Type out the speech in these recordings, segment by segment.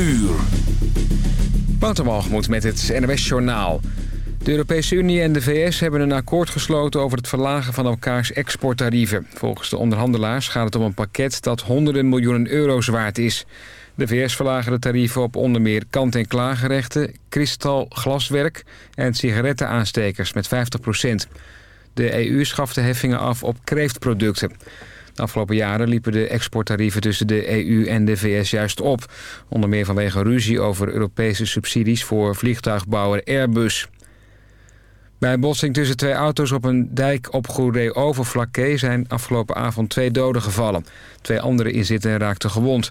uur. Watermalgemoed met het NWS Journaal. De Europese Unie en de VS hebben een akkoord gesloten over het verlagen van elkaars exporttarieven. Volgens de onderhandelaars gaat het om een pakket dat honderden miljoenen euro's waard is. De VS verlagen de tarieven op onder meer kant-en-klaargerechten, kristalglaswerk en sigarettenaanstekers met 50% De EU schaft de heffingen af op kreeftproducten. De afgelopen jaren liepen de exporttarieven tussen de EU en de VS juist op. Onder meer vanwege ruzie over Europese subsidies voor vliegtuigbouwer Airbus. Bij een botsing tussen twee auto's op een dijk op Goeree Overflakke zijn afgelopen avond twee doden gevallen. Twee andere inzittenden raakten gewond.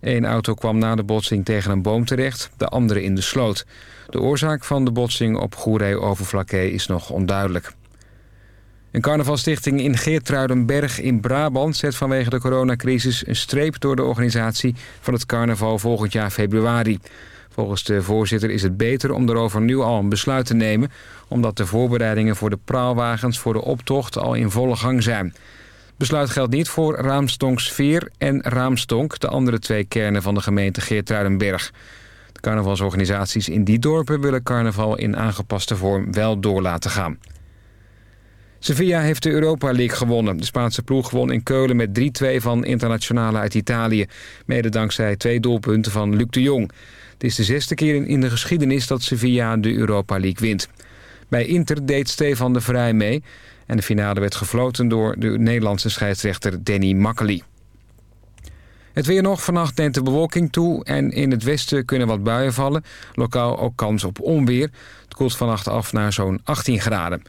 Eén auto kwam na de botsing tegen een boom terecht, de andere in de sloot. De oorzaak van de botsing op Goeree Overflakke is nog onduidelijk. Een carnavalstichting in Geertruidenberg in Brabant zet vanwege de coronacrisis een streep door de organisatie van het carnaval volgend jaar februari. Volgens de voorzitter is het beter om erover nu al een besluit te nemen... omdat de voorbereidingen voor de praalwagens voor de optocht al in volle gang zijn. Besluit geldt niet voor Raamstonksveer en Raamstonk... de andere twee kernen van de gemeente Geertruidenberg. De carnavalsorganisaties in die dorpen willen carnaval in aangepaste vorm wel door laten gaan. Sevilla heeft de Europa League gewonnen. De Spaanse ploeg won in Keulen met 3-2 van internationale uit Italië. Mede dankzij twee doelpunten van Luc de Jong. Het is de zesde keer in de geschiedenis dat Sevilla de Europa League wint. Bij Inter deed Stefan de Vrij mee. En de finale werd gefloten door de Nederlandse scheidsrechter Danny Makkely. Het weer nog. Vannacht neemt de bewolking toe en in het westen kunnen wat buien vallen. Lokaal ook kans op onweer. Het koelt vannacht af naar zo'n 18 graden.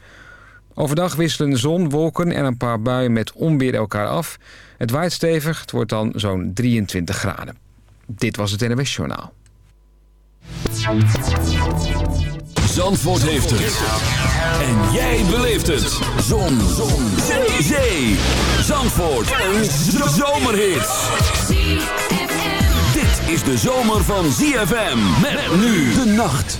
Overdag wisselen zon, wolken en een paar buien met onweer elkaar af. Het waait stevig, het wordt dan zo'n 23 graden. Dit was het NWS Journaal. Zandvoort heeft het. En jij beleeft het. Zon. zon. Zee. Zee. Zandvoort. Een zomerhit. Dit is de zomer van ZFM. Met nu de nacht.